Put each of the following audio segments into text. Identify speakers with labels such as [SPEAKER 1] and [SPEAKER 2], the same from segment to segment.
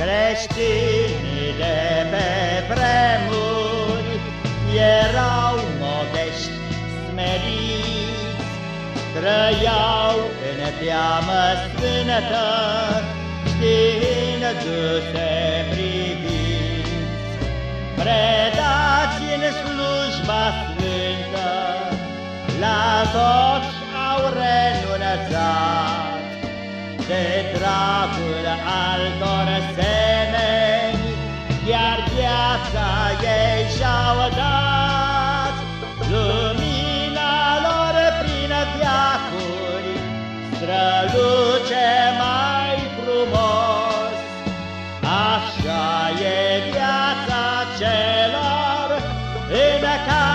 [SPEAKER 1] Creștinii de pe vremuri erau modești, smeriți, Trăiau în teamă sfântă, știindu-se priviți. Predați în slujba sfântă, la toți au renunțat, De dragul Străluce mai frumos, Așa e viața celor în care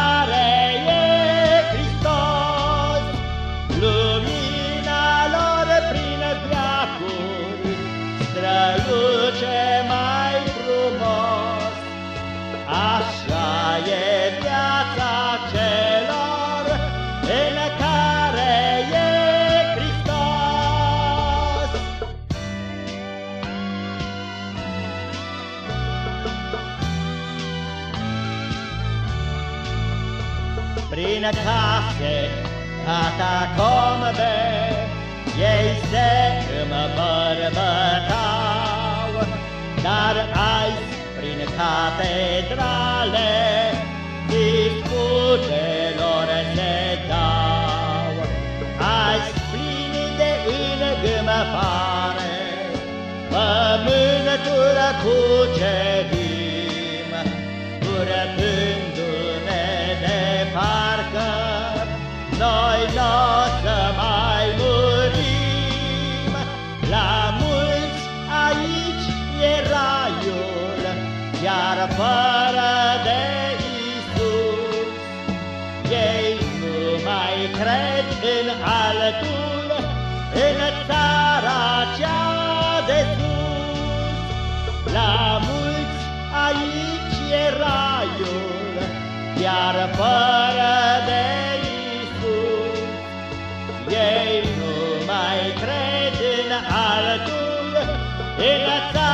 [SPEAKER 1] Prin case, catacombe, ei se îmbărbătau, Dar azi, prin catedrale, disputelor se dau. Azi plini de îngâmăfare, pământul cucerim, Urătându-ne Iar fără de Isus, ei nu mai cred în altul, în țara cea de sus. La mulți aici e raiul, iar fără de Isus, ei nu mai cred în altul, în țara